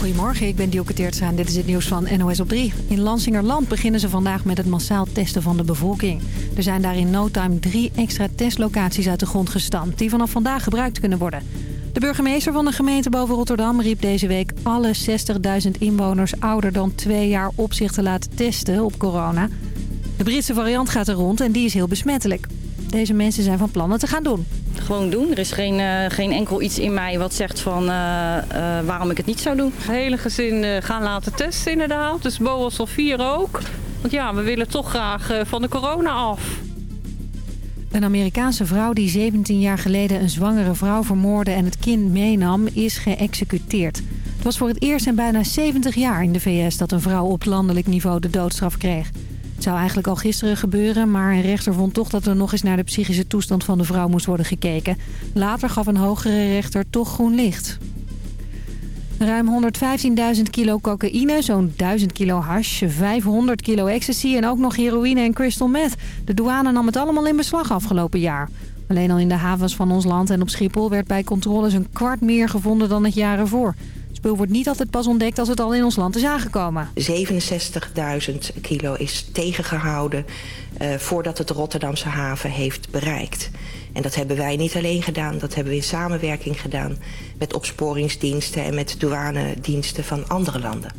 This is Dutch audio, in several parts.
Goedemorgen, ik ben Dielke Teertstra en dit is het nieuws van NOS op 3. In Lansingerland beginnen ze vandaag met het massaal testen van de bevolking. Er zijn daar in no time drie extra testlocaties uit de grond gestampt... die vanaf vandaag gebruikt kunnen worden. De burgemeester van de gemeente boven Rotterdam riep deze week alle 60.000 inwoners ouder dan twee jaar op zich te laten testen op corona. De Britse variant gaat er rond en die is heel besmettelijk. Deze mensen zijn van plan het te gaan doen. Gewoon doen. Er is geen, uh, geen enkel iets in mij wat zegt van uh, uh, waarom ik het niet zou doen. Het hele gezin gaan laten testen inderdaad. Dus Boas Sofie ook. Want ja, we willen toch graag van de corona af. Een Amerikaanse vrouw die 17 jaar geleden een zwangere vrouw vermoordde en het kind meenam, is geëxecuteerd. Het was voor het eerst in bijna 70 jaar in de VS dat een vrouw op landelijk niveau de doodstraf kreeg. Het zou eigenlijk al gisteren gebeuren, maar een rechter vond toch dat er nog eens naar de psychische toestand van de vrouw moest worden gekeken. Later gaf een hogere rechter toch groen licht. Ruim 115.000 kilo cocaïne, zo'n 1000 kilo hash, 500 kilo ecstasy en ook nog heroïne en crystal meth. De douane nam het allemaal in beslag afgelopen jaar. Alleen al in de havens van ons land en op Schiphol werd bij controles een kwart meer gevonden dan het jaar ervoor spul wordt niet altijd pas ontdekt als het al in ons land is aangekomen. 67.000 kilo is tegengehouden uh, voordat het de Rotterdamse haven heeft bereikt. En dat hebben wij niet alleen gedaan, dat hebben we in samenwerking gedaan... met opsporingsdiensten en met douanediensten van andere landen.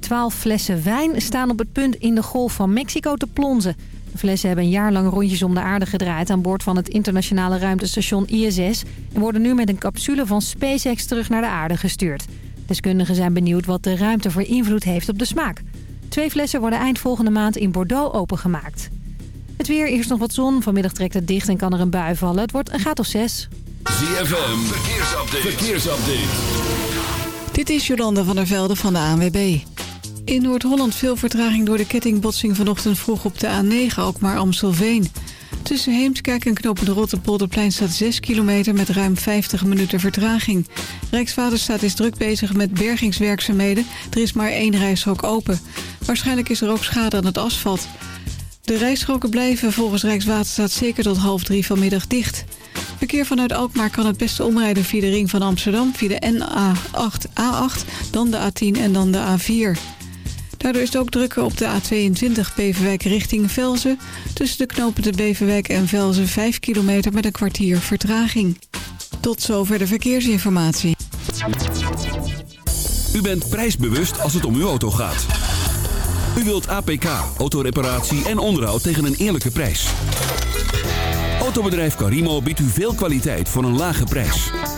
Twaalf flessen wijn staan op het punt in de golf van Mexico te plonzen. De flessen hebben een jaar lang rondjes om de aarde gedraaid... aan boord van het internationale ruimtestation ISS... en worden nu met een capsule van SpaceX terug naar de aarde gestuurd. Deskundigen zijn benieuwd wat de ruimte voor invloed heeft op de smaak. Twee flessen worden eind volgende maand in Bordeaux opengemaakt. Het weer, eerst nog wat zon. Vanmiddag trekt het dicht en kan er een bui vallen. Het wordt een graad of zes. ZFM, verkeersupdate. verkeersupdate. Dit is Jolanda van der Velde van de ANWB. In Noord-Holland veel vertraging door de kettingbotsing vanochtend vroeg op de A9, ook maar Amstelveen. Tussen Heemskerk en Knopen de Rotterpolderplein staat 6 kilometer met ruim 50 minuten vertraging. Rijkswaterstaat is druk bezig met bergingswerkzaamheden. Er is maar één rijstrook open. Waarschijnlijk is er ook schade aan het asfalt. De rijstroken blijven volgens Rijkswaterstaat zeker tot half drie vanmiddag dicht. Verkeer vanuit Alkmaar kan het beste omrijden via de ring van Amsterdam... via de NA8, A8, dan de A10 en dan de A4. Daardoor is het ook drukker op de A22 Beverwijk richting Velzen. Tussen de knopen de Beverwijk en Velzen 5 kilometer met een kwartier vertraging. Tot zover de verkeersinformatie. U bent prijsbewust als het om uw auto gaat. U wilt APK, autoreparatie en onderhoud tegen een eerlijke prijs. Autobedrijf Carimo biedt u veel kwaliteit voor een lage prijs.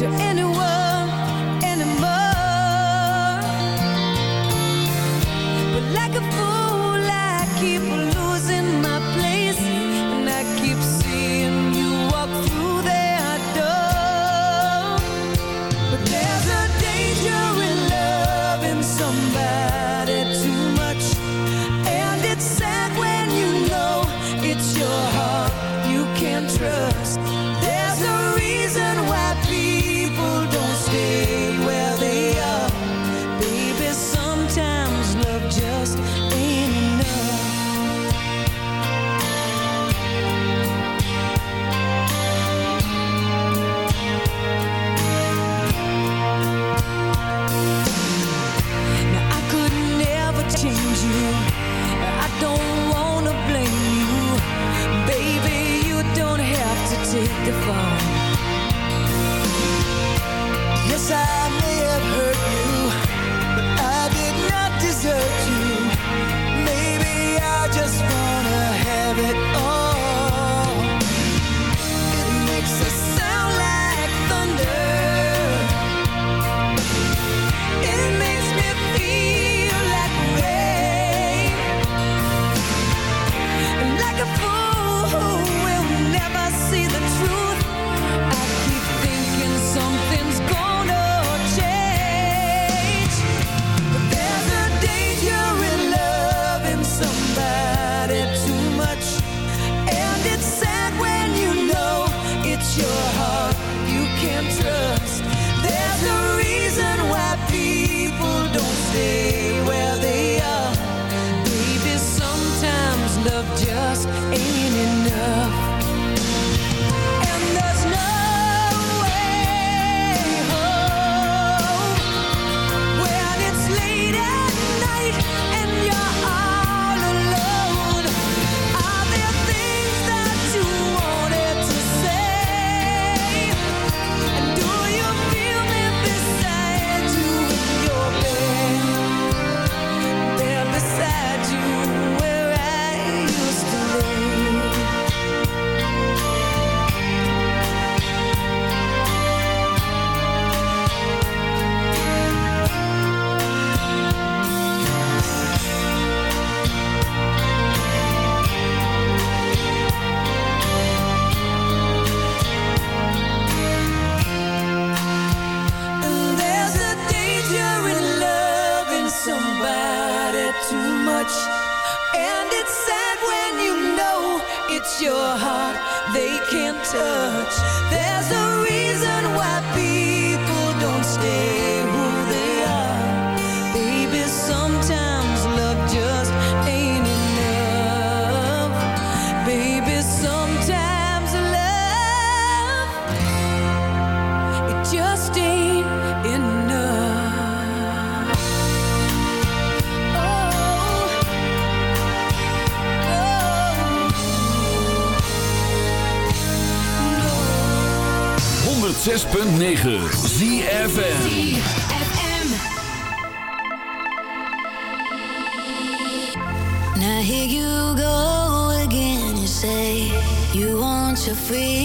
To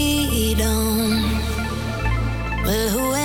freedom. Well, who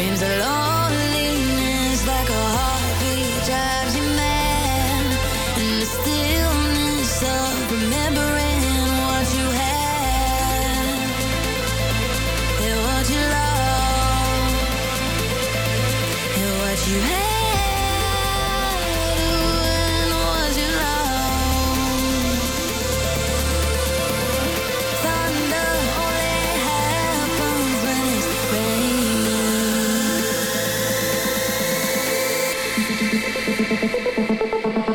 Dreams of ハハハハ!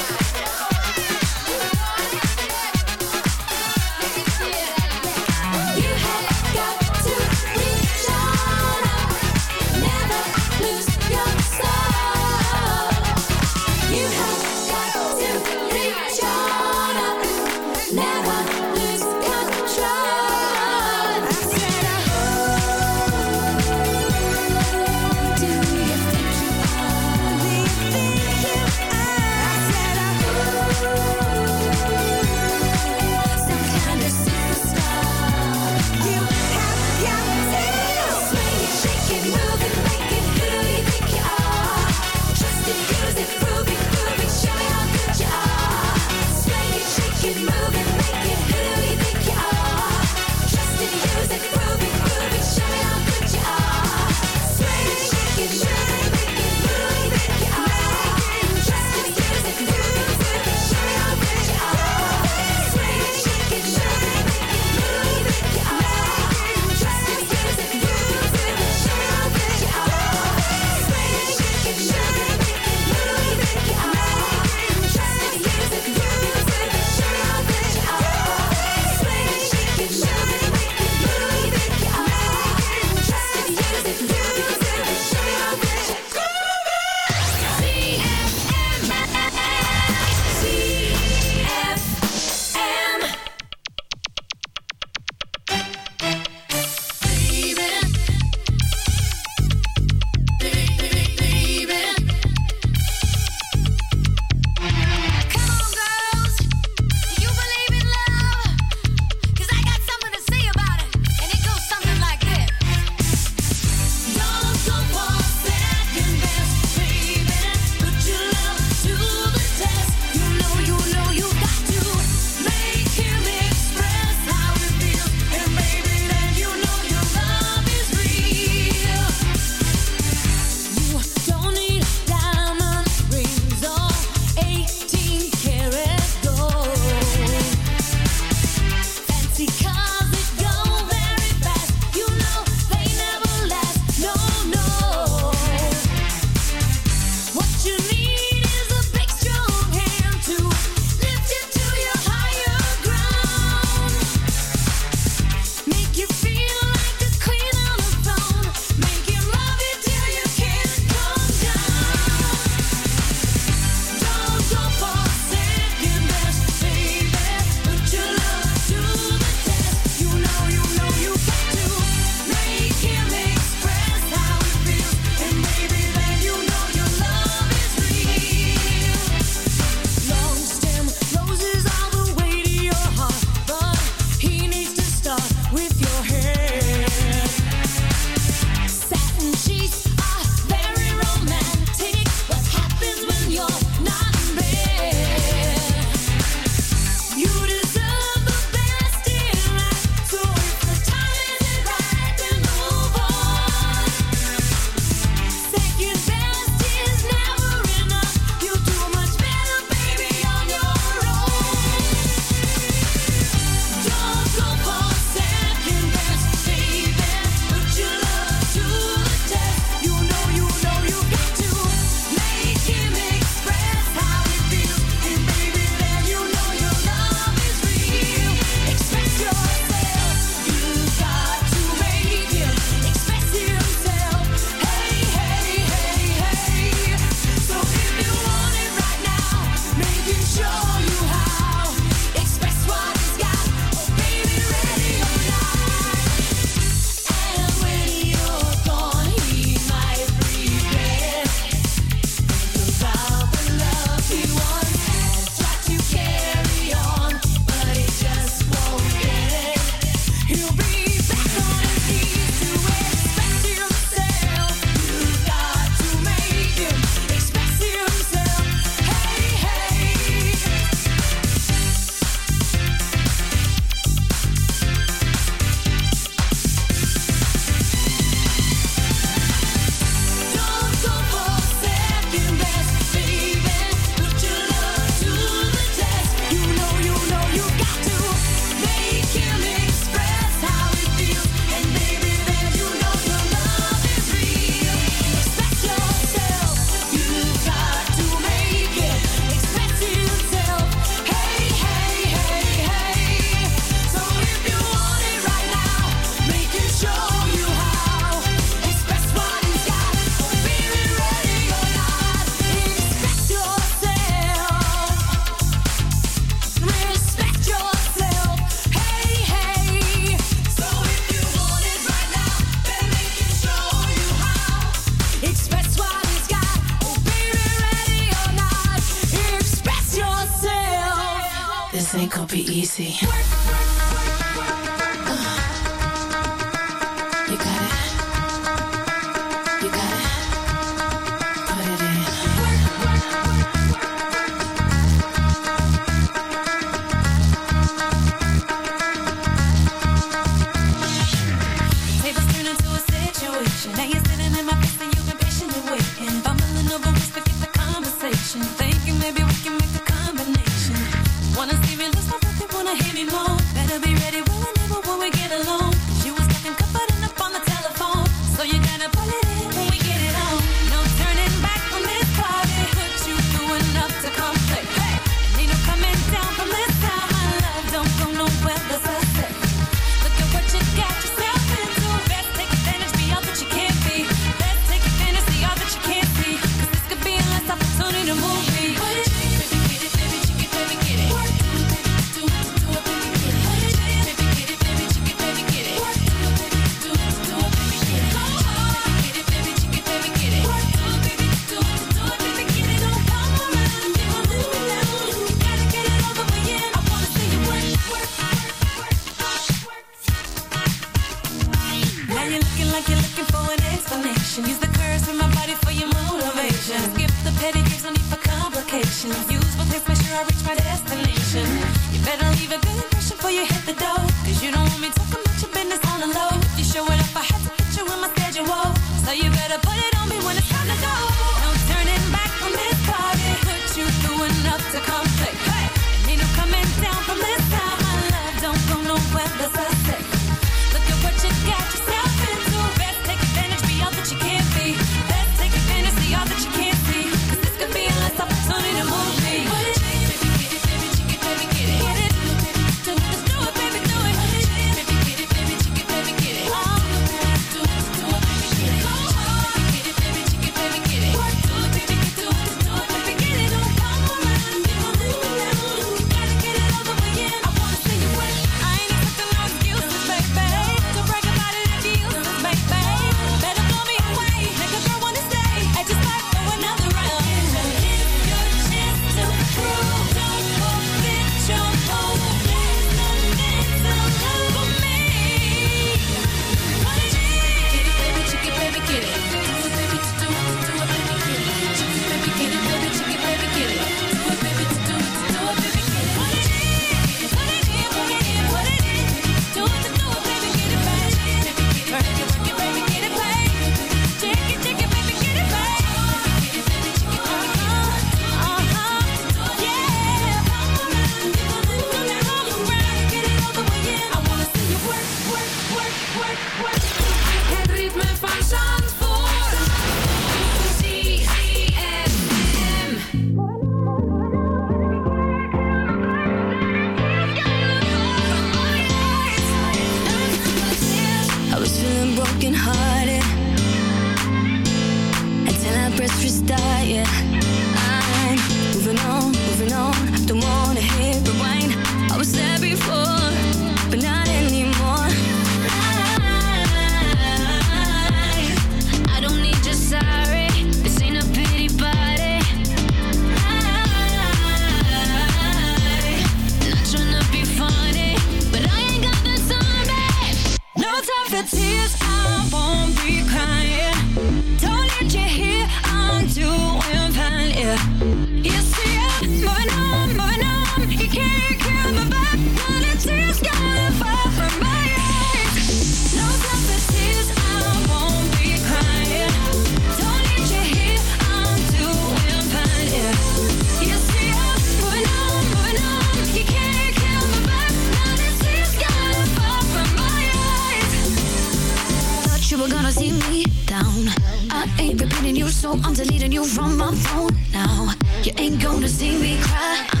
I'm deleting you from my phone now. You ain't gonna see me cry.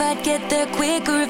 if I'd get there quicker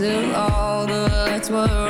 till all the lights were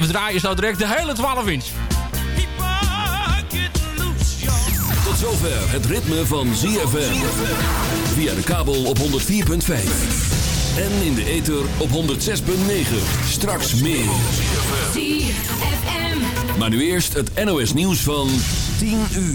We draaien zo direct de hele 12 inch. Tot zover het ritme van ZFM. Via de kabel op 104.5. En in de ether op 106.9. Straks meer. Maar nu eerst het NOS nieuws van 10 uur.